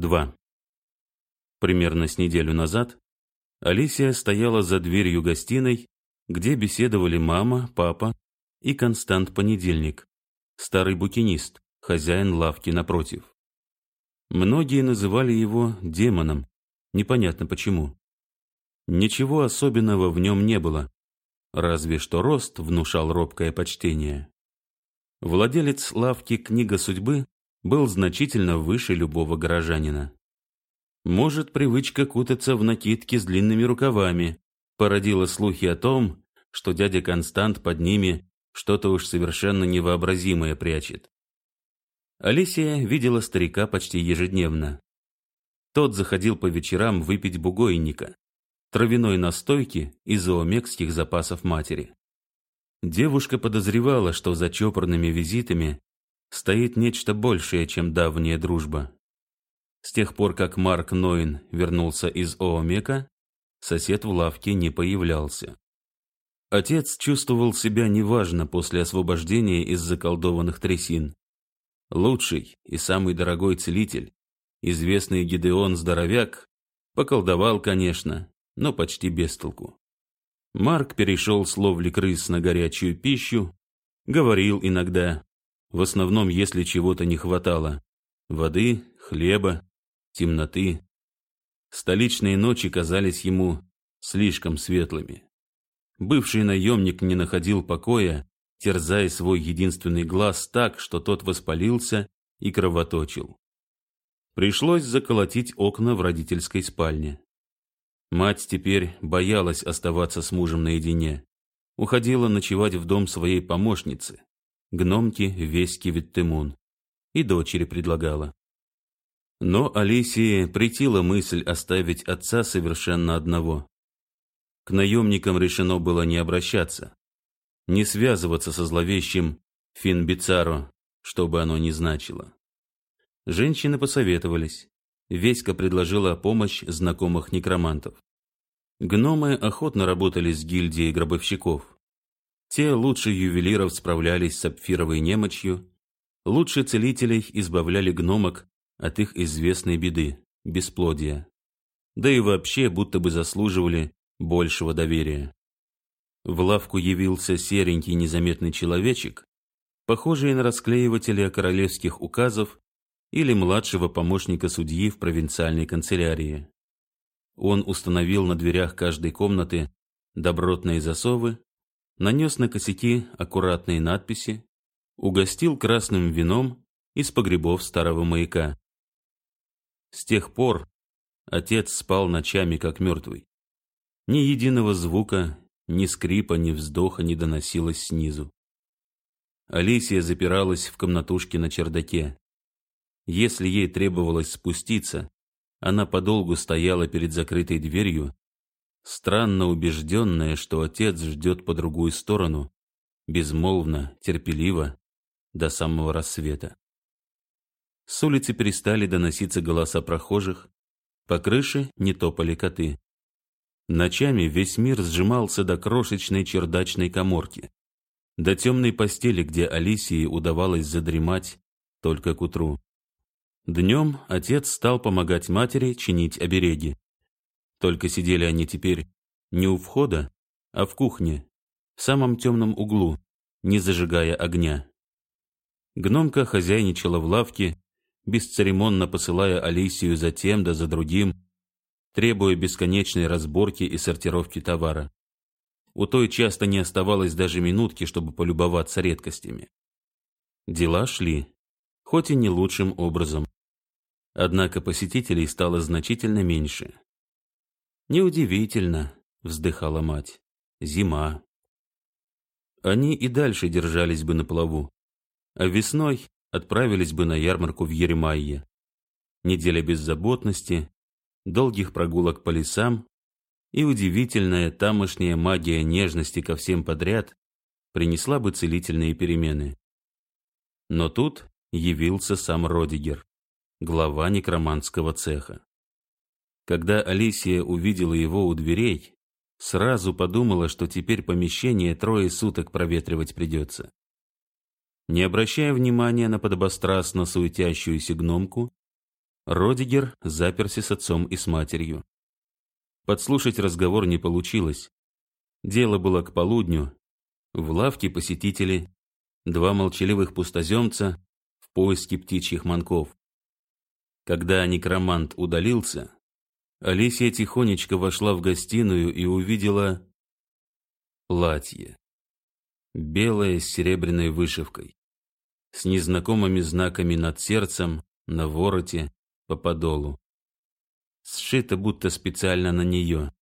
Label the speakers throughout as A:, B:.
A: 2. Примерно с неделю назад Алисия стояла за дверью гостиной, где беседовали мама, папа и Констант Понедельник, старый букинист, хозяин лавки напротив. Многие называли его демоном, непонятно почему. Ничего особенного в нем не было, разве что рост внушал робкое почтение. Владелец лавки «Книга судьбы» был значительно выше любого горожанина. Может, привычка кутаться в накидки с длинными рукавами породила слухи о том, что дядя Констант под ними что-то уж совершенно невообразимое прячет. Алисия видела старика почти ежедневно. Тот заходил по вечерам выпить бугойника, травяной настойки из зоомекских запасов матери. Девушка подозревала, что за чопорными визитами стоит нечто большее, чем давняя дружба. С тех пор, как Марк Нойн вернулся из Оомека, сосед в лавке не появлялся. Отец чувствовал себя неважно после освобождения из заколдованных трясин. Лучший и самый дорогой целитель, известный Гидеон Здоровяк, поколдовал, конечно, но почти без толку. Марк перешел с ловли крыс на горячую пищу, говорил иногда, в основном, если чего-то не хватало, воды, хлеба, темноты. Столичные ночи казались ему слишком светлыми. Бывший наемник не находил покоя, терзая свой единственный глаз так, что тот воспалился и кровоточил. Пришлось заколотить окна в родительской спальне. Мать теперь боялась оставаться с мужем наедине. Уходила ночевать в дом своей помощницы, гномки Веськи Виттемун, и дочери предлагала. Но Алисии претила мысль оставить отца совершенно одного. К наемникам решено было не обращаться, не связываться со зловещим Финбицаро, что бы оно ни значило. Женщины посоветовались. Веська предложила помощь знакомых некромантов. Гномы охотно работали с гильдией гробовщиков. Те лучше ювелиров справлялись с сапфировой немочью, лучше целителей избавляли гномок от их известной беды – бесплодия. Да и вообще будто бы заслуживали большего доверия. В лавку явился серенький незаметный человечек, похожий на расклеивателя королевских указов или младшего помощника судьи в провинциальной канцелярии. Он установил на дверях каждой комнаты добротные засовы, нанес на косяки аккуратные надписи, угостил красным вином из погребов старого маяка. С тех пор отец спал ночами как мертвый. Ни единого звука, ни скрипа, ни вздоха не доносилось снизу. Алисия запиралась в комнатушке на чердаке. Если ей требовалось спуститься, она подолгу стояла перед закрытой дверью, странно убежденная, что отец ждет по другую сторону, безмолвно, терпеливо, до самого рассвета. С улицы перестали доноситься голоса прохожих, по крыше не топали коты. Ночами весь мир сжимался до крошечной чердачной коморки, до темной постели, где Алисии удавалось задремать только к утру. Днем отец стал помогать матери чинить обереги. Только сидели они теперь не у входа, а в кухне, в самом темном углу, не зажигая огня. Гномка хозяйничала в лавке, бесцеремонно посылая Алисию за тем да за другим, требуя бесконечной разборки и сортировки товара. У той часто не оставалось даже минутки, чтобы полюбоваться редкостями. Дела шли, хоть и не лучшим образом. Однако посетителей стало значительно меньше. «Неудивительно», — вздыхала мать, — «зима». Они и дальше держались бы на плаву, а весной отправились бы на ярмарку в Еремайе. Неделя беззаботности, долгих прогулок по лесам и удивительная тамошняя магия нежности ко всем подряд принесла бы целительные перемены. Но тут явился сам Родигер, глава некроманского цеха. Когда Алисия увидела его у дверей, сразу подумала, что теперь помещение трое суток проветривать придется. Не обращая внимания на подобострастно суетящуюся гномку, Родигер заперся с отцом и с матерью. Подслушать разговор не получилось. Дело было к полудню. В лавке посетители, два молчаливых пустоземца в поиске птичьих манков. Когда некромант удалился, Алисия тихонечко вошла в гостиную и увидела платье. Белое с серебряной вышивкой, с незнакомыми знаками над сердцем, на вороте, по подолу. Сшито будто специально на нее.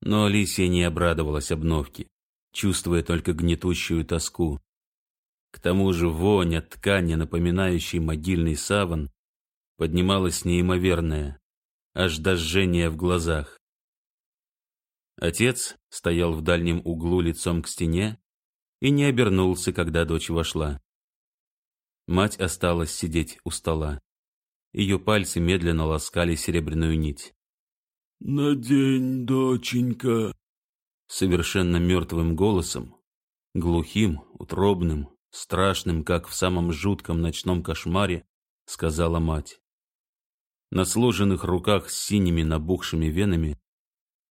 A: Но Алисия не обрадовалась обновке, чувствуя только гнетущую тоску. К тому же вонь от ткани, напоминающей могильный саван, поднималась неимоверная, аж до жжения в глазах. Отец стоял в дальнем углу лицом к стене и не обернулся, когда дочь вошла. Мать осталась сидеть у стола. Ее пальцы медленно ласкали серебряную нить.
B: «Надень, доченька!»
A: Совершенно мертвым голосом, глухим, утробным, страшным, как в самом жутком ночном кошмаре, сказала мать. На сложенных руках с синими набухшими венами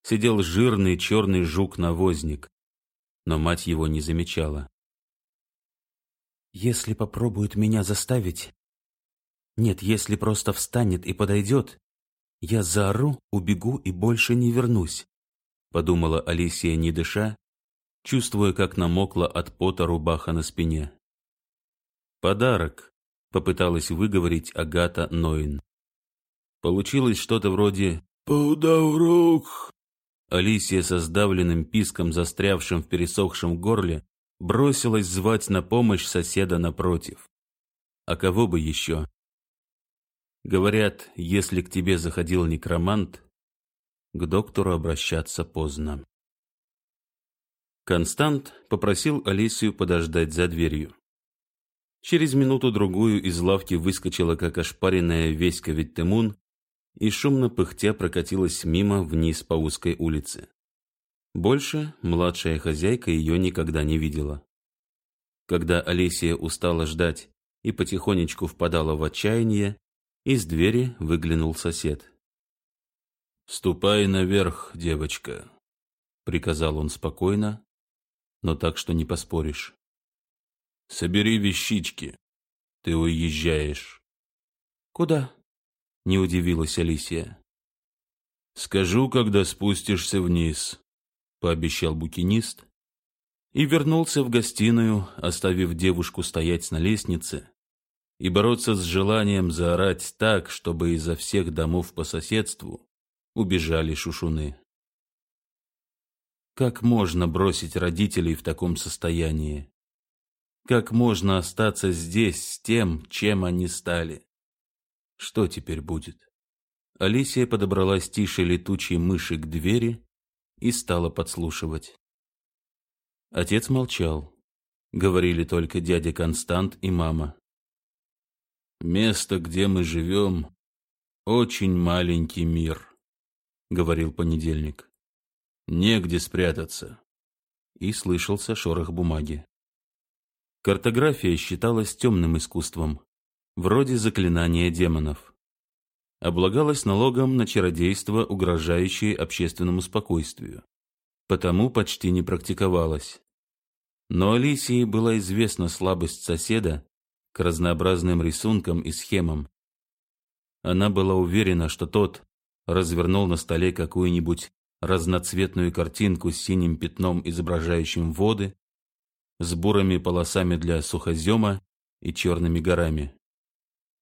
A: сидел жирный черный жук-навозник, но мать его не замечала. «Если попробует меня заставить, нет, если просто встанет и подойдет, я заору, убегу и больше не вернусь, подумала Алисия, не дыша, чувствуя, как намокла от пота рубаха на спине. Подарок, попыталась выговорить Агата Ноин. Получилось что-то вроде
B: «Подаврук».
A: Алисия со сдавленным писком, застрявшим в пересохшем горле, бросилась звать на помощь соседа напротив. А кого бы еще? Говорят, если к тебе заходил некромант, к доктору обращаться поздно. Констант попросил Алисию подождать за дверью. Через минуту-другую из лавки выскочила, как ошпаренная веська Виттемун, и шумно пыхтя прокатилась мимо вниз по узкой улице. Больше младшая хозяйка ее никогда не видела. Когда Алисия устала ждать и потихонечку впадала в отчаяние, из двери выглянул сосед.
B: «Ступай наверх, девочка», — приказал он спокойно, но так, что не поспоришь. «Собери вещички. Ты уезжаешь».
A: «Куда?» — не удивилась Алисия.
B: «Скажу, когда спустишься вниз», — пообещал букинист и вернулся в гостиную, оставив девушку стоять на лестнице и бороться с желанием заорать так, чтобы изо всех домов по соседству убежали шушуны. Как можно бросить родителей в таком состоянии? Как можно остаться здесь с тем, чем они стали? Что теперь будет? Алисия подобралась тише летучей мыши к двери и стала подслушивать. Отец молчал. Говорили только дядя Констант и мама. Место, где мы живем, очень маленький мир, говорил понедельник. Негде спрятаться. И слышался шорох бумаги. Картография считалась темным искусством, вроде заклинания демонов. Облагалась налогом на чародейство, угрожающее общественному спокойствию. Потому почти не практиковалась. Но Алисии была известна слабость соседа к разнообразным рисункам и схемам. Она была уверена, что тот развернул на столе какую-нибудь разноцветную картинку с синим пятном, изображающим воды, с бурыми полосами для сухозема и черными горами.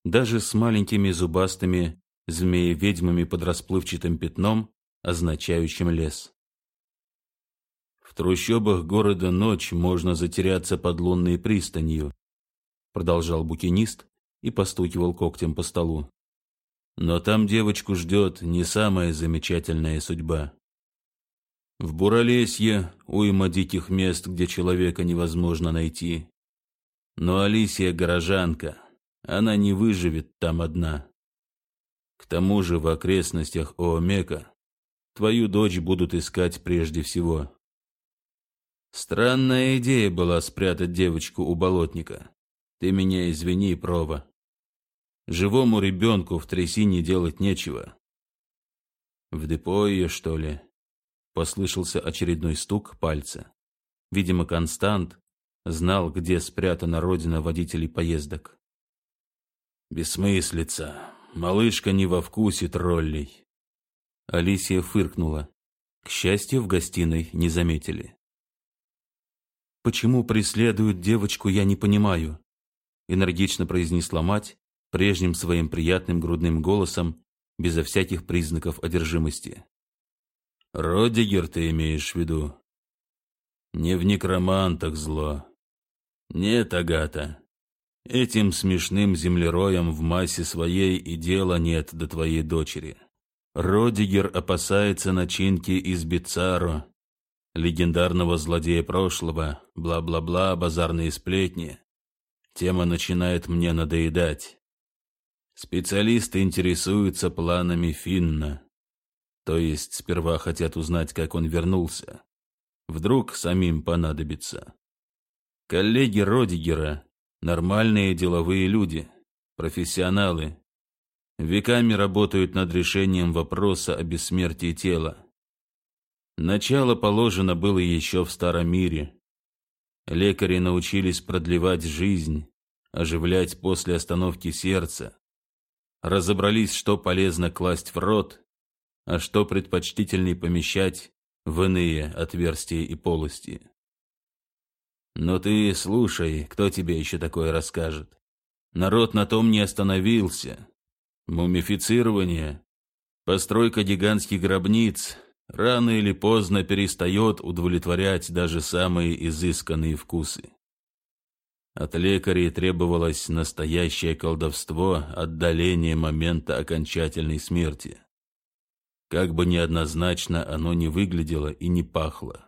B: Даже с маленькими зубастыми змеи-ведьмами под расплывчатым пятном, означающим лес. В трущобах города ночь можно затеряться под лунной пристанью, продолжал букинист и постукивал когтем по столу. Но там девочку ждет не самая замечательная судьба. В Буралесье уйма диких мест, где человека невозможно найти. Но Алисия горожанка, она не выживет там одна. К тому же в окрестностях Оомека твою дочь будут искать прежде всего. Странная идея была спрятать девочку у болотника. Ты меня извини, Прова. Живому ребенку в трясине делать нечего. В депо ее, что ли? Послышался очередной стук пальца. Видимо, Констант знал, где спрятана родина водителей поездок. Бессмыслица. Малышка не во вкусе троллей. Алисия фыркнула. К счастью, в гостиной не заметили.
A: «Почему преследуют девочку, я не понимаю», — энергично произнесла мать, прежним своим приятным грудным голосом, безо всяких признаков одержимости.
B: «Родигер ты имеешь в виду?» «Не в некромантах зло. Нет, Агата, этим смешным землероям в массе своей и дела нет до твоей дочери. Родигер опасается начинки из Бицаро, легендарного злодея прошлого, бла-бла-бла, базарные сплетни. Тема начинает мне надоедать. Специалисты интересуются планами Финна. То есть сперва хотят узнать, как он вернулся. Вдруг самим понадобится. Коллеги Родигера – нормальные деловые люди, профессионалы. Веками работают над решением вопроса о бессмертии тела. Начало положено было еще в Старом мире. Лекари научились продлевать жизнь, оживлять после остановки сердца, разобрались, что полезно класть в рот, а что предпочтительней помещать в иные отверстия и полости. Но ты слушай, кто тебе еще такое расскажет. Народ на том не остановился. Мумифицирование, постройка гигантских гробниц рано или поздно перестает удовлетворять даже самые изысканные вкусы. От лекарей требовалось настоящее колдовство отдаление момента окончательной смерти. Как бы неоднозначно оно ни выглядело и не пахло.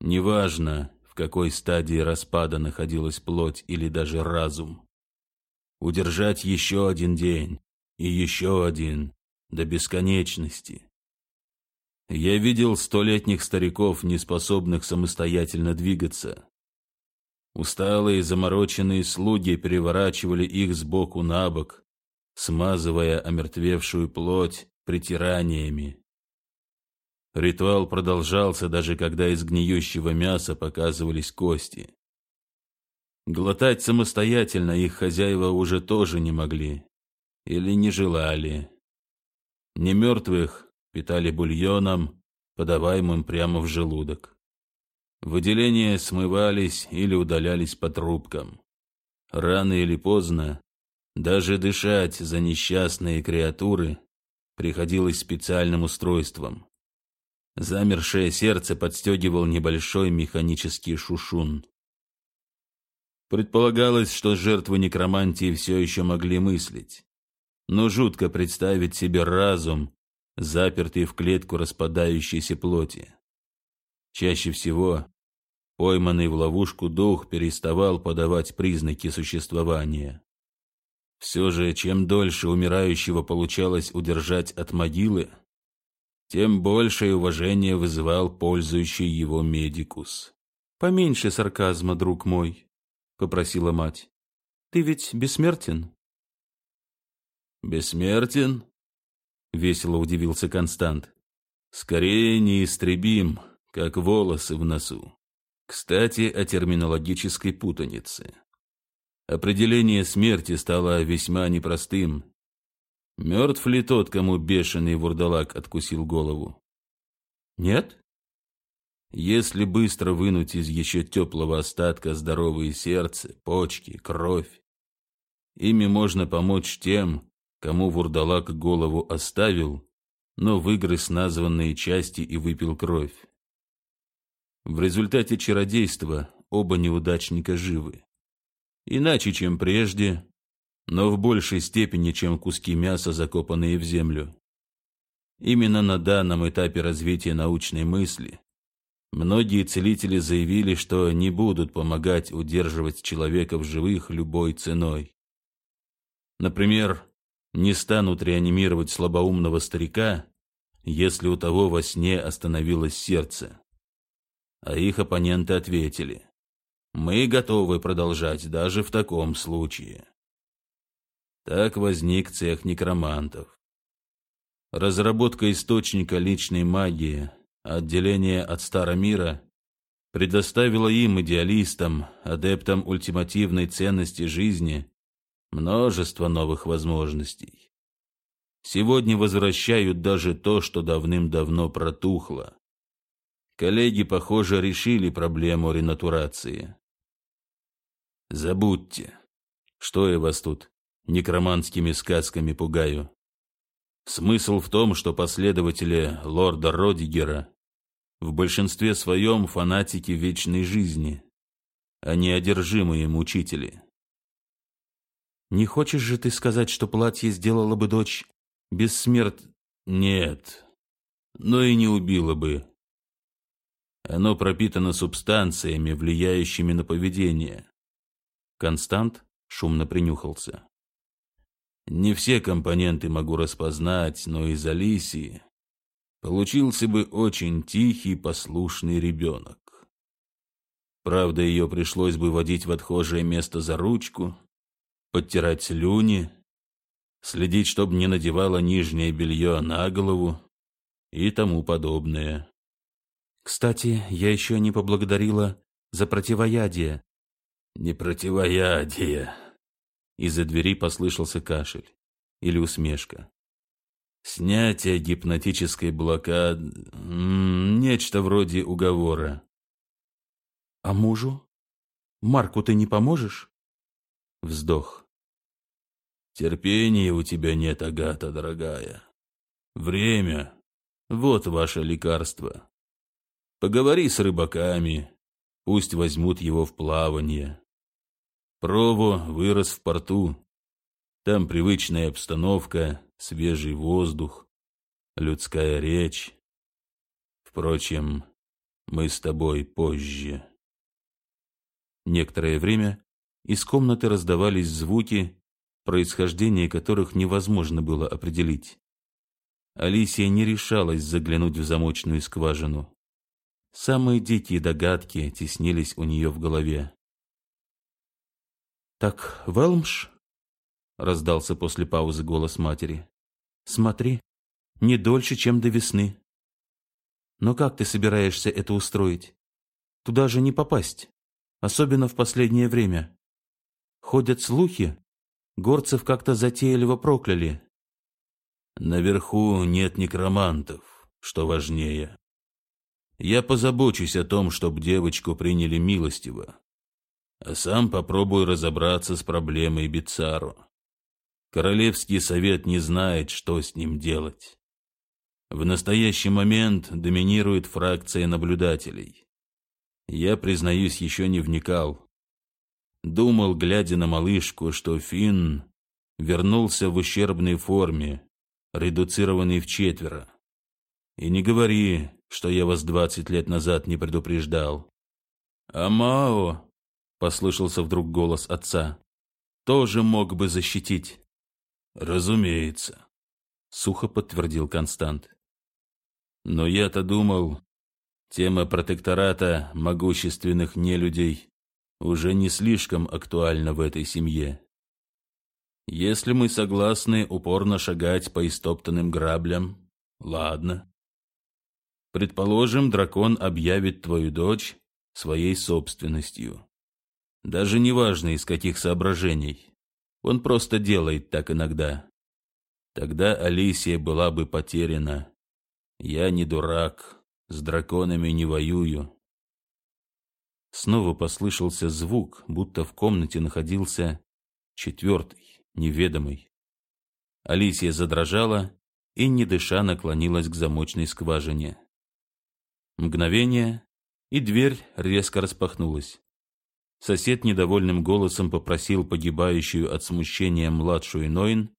B: Неважно, какой стадии распада находилась плоть или даже разум. Удержать еще один день и еще один до бесконечности. Я видел столетних стариков, не способных самостоятельно двигаться, Усталые замороченные слуги переворачивали их сбоку на бок, смазывая омертвевшую плоть притираниями. Ритуал продолжался, даже когда из гниющего мяса показывались кости. Глотать самостоятельно их хозяева уже тоже не могли или не желали. Немертвых питали бульоном, подаваемым прямо в желудок. Выделения смывались или удалялись по трубкам. Рано или поздно даже дышать за несчастные креатуры приходилось специальным устройством. Замершее сердце подстегивал небольшой механический шушун. Предполагалось, что жертвы некромантии все еще могли мыслить. Но жутко представить себе разум, запертый в клетку распадающейся плоти. Чаще всего пойманный в ловушку дух переставал подавать признаки существования. Все же, чем дольше умирающего получалось удержать от могилы, тем большее уважение вызывал пользующий его медикус.
A: «Поменьше сарказма, друг мой», — попросила мать. «Ты ведь бессмертен?»
B: «Бессмертен?» — весело удивился Констант. «Скорее неистребим» как волосы в носу. Кстати, о терминологической путанице. Определение смерти стало весьма непростым. Мертв ли тот, кому бешеный вурдалак откусил голову?
A: Нет?
B: Если быстро вынуть из еще теплого остатка здоровое сердце, почки, кровь, ими можно помочь тем, кому вурдалак голову оставил, но выгрыз названные части и выпил кровь. В результате чародейства оба неудачника живы. Иначе, чем прежде, но в большей степени, чем куски мяса, закопанные в землю. Именно на данном этапе развития научной мысли многие целители заявили, что не будут помогать удерживать человека в живых любой ценой. Например, не станут реанимировать слабоумного старика, если у того во сне остановилось сердце а их оппоненты ответили, «Мы готовы продолжать даже в таком случае». Так возник цех некромантов. Разработка источника личной магии, отделение от Старомира предоставила им, идеалистам, адептам ультимативной ценности жизни, множество новых возможностей. Сегодня возвращают даже то, что давным-давно протухло. Коллеги, похоже, решили проблему ренатурации. Забудьте, что я вас тут некроманскими сказками пугаю. Смысл в том, что последователи лорда Родигера в большинстве своем фанатики вечной жизни, а не одержимые мучители.
A: Не хочешь же ты сказать, что платье сделала бы дочь бессмерт...
B: Нет, но и не убило бы. Оно пропитано субстанциями, влияющими на поведение.
A: Констант шумно принюхался.
B: Не все компоненты могу распознать, но из Алисии получился бы очень тихий, послушный ребенок. Правда, ее пришлось бы водить в отхожее место за ручку, подтирать слюни, следить, чтобы не надевала нижнее белье на голову и тому подобное.
A: Кстати, я еще не поблагодарила за противоядие.
B: Не противоядие.
A: Из-за двери послышался кашель или усмешка.
B: Снятие гипнотической блокады... Нечто вроде уговора.
A: А мужу? Марку ты не поможешь? Вздох.
B: Терпения у тебя нет, Агата, дорогая. Время — вот ваше лекарство. Поговори с рыбаками, пусть возьмут его в плавание. Прово вырос в порту. Там привычная обстановка, свежий воздух, людская речь. Впрочем, мы с тобой позже.
A: Некоторое время из комнаты раздавались звуки, происхождение которых невозможно было определить. Алисия не решалась заглянуть в замочную скважину. Самые дикие догадки теснились у нее в голове. «Так, Велмш?» — раздался после паузы голос матери. «Смотри, не дольше, чем до весны. Но как ты собираешься это устроить? Туда же не попасть, особенно в последнее время. Ходят слухи, горцев как-то затейливо прокляли».
B: «Наверху нет некромантов, что важнее. Я позабочусь о том, чтобы девочку приняли милостиво а сам попробую разобраться с проблемой Бицару. Королевский совет не знает, что с ним делать. В настоящий момент доминирует фракция наблюдателей. Я, признаюсь, еще не вникал. Думал, глядя на малышку, что Финн вернулся в ущербной форме, редуцированный в четверо. И не говори, что я вас двадцать лет назад не предупреждал. А Мао послышался вдруг голос отца. Тоже мог бы защитить. Разумеется, сухо подтвердил Констант. Но я-то думал, тема протектората могущественных нелюдей уже не слишком актуальна в этой семье. Если мы согласны упорно шагать по истоптанным граблям, ладно. Предположим, дракон объявит твою дочь своей собственностью. Даже неважно, из каких соображений. Он просто делает так иногда. Тогда Алисия была бы потеряна. Я не дурак, с драконами не воюю. Снова послышался звук, будто в комнате находился четвертый, неведомый. Алисия задрожала и, не дыша, наклонилась к замочной скважине. Мгновение, и дверь резко распахнулась. Сосед недовольным голосом попросил погибающую от смущения младшую Нойн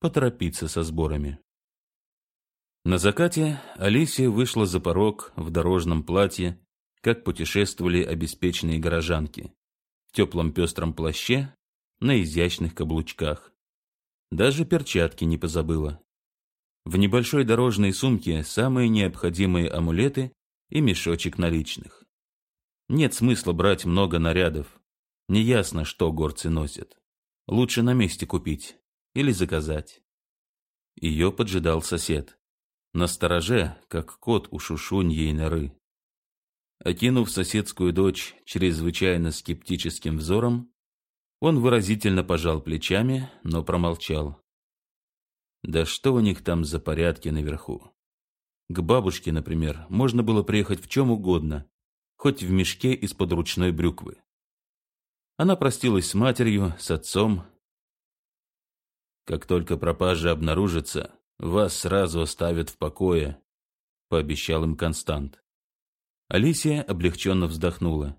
B: поторопиться со сборами. На закате Алисия вышла за порог в дорожном платье, как путешествовали обеспеченные горожанки, в теплом пестром плаще, на изящных каблучках. Даже перчатки не позабыла. В небольшой дорожной сумке самые необходимые амулеты и мешочек наличных. Нет смысла брать много нарядов. Неясно, что горцы носят. Лучше на месте купить.
A: или заказать. Ее поджидал сосед. На стороже, как кот у шушуньей норы. Окинув соседскую дочь чрезвычайно скептическим взором, он выразительно пожал плечами, но промолчал. Да что у них там за порядки наверху? К бабушке, например, можно было приехать в чем угодно, хоть в мешке из-под ручной брюквы. Она простилась с матерью, с отцом. Как только пропажа обнаружится, вас сразу оставят в покое, пообещал им Констант. Алисия облегченно вздохнула.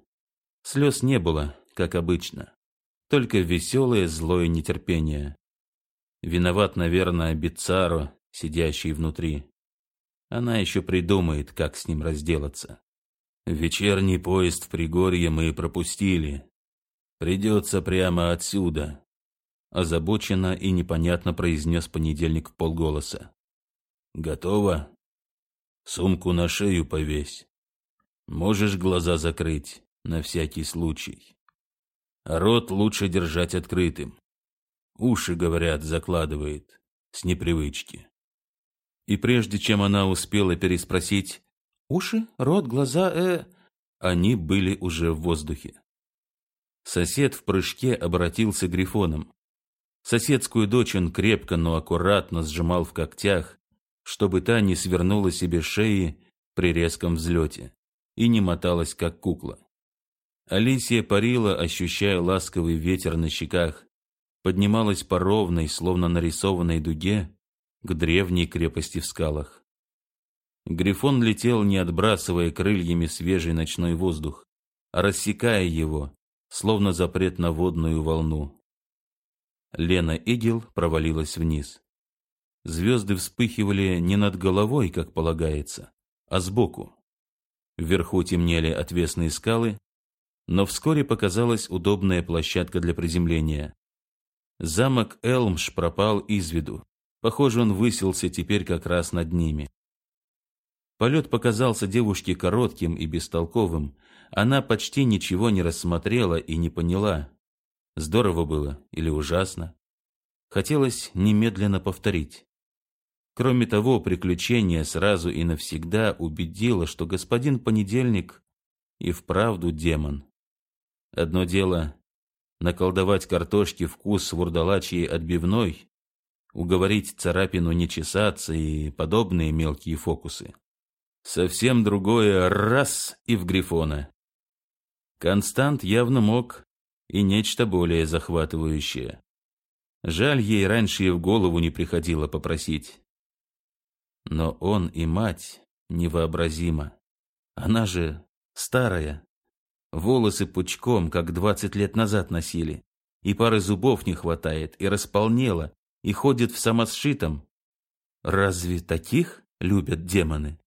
A: Слез не было, как обычно, только веселое злое нетерпение. Виноват, наверное, Бицаро, сидящий внутри. Она еще придумает, как с ним разделаться. Вечерний поезд в Пригорье мы пропустили. Придется прямо отсюда. Озабоченно и непонятно произнес понедельник в полголоса. Готово? Сумку на шею повесь. Можешь глаза закрыть, на всякий случай. Рот лучше держать открытым. Уши, говорят, закладывает, с непривычки. И прежде чем она успела переспросить «Уши, рот, глаза, э...» Они были уже в воздухе. Сосед в прыжке обратился грифоном. Соседскую дочь он крепко, но аккуратно сжимал в когтях, чтобы та не свернула себе шеи при резком взлете и не моталась, как кукла. Алисия парила, ощущая ласковый ветер на щеках, поднималась по ровной, словно нарисованной дуге, к древней крепости в скалах. Грифон летел, не отбрасывая крыльями свежий ночной воздух, а рассекая его, словно запрет на водную волну. Лена Игел провалилась вниз. Звезды вспыхивали не над головой, как полагается, а сбоку. Вверху темнели отвесные скалы, но вскоре показалась удобная площадка для приземления. Замок Элмш пропал из виду. Похоже, он высился теперь как раз над ними. Полет показался девушке коротким и бестолковым. Она почти ничего не рассмотрела и не поняла, здорово было или ужасно. Хотелось немедленно повторить. Кроме того, приключение сразу и навсегда убедило, что господин Понедельник и вправду демон. Одно дело наколдовать картошки вкус вурдалачьей отбивной, уговорить царапину не чесаться и подобные мелкие фокусы. Совсем другое раз и в Грифона. Констант явно мог и нечто более захватывающее. Жаль, ей раньше и в голову не приходило попросить. Но он и мать невообразимо. Она же старая. Волосы пучком, как двадцать лет назад носили. И пары зубов не хватает, и располнела, и ходит в самосшитом. Разве таких любят демоны?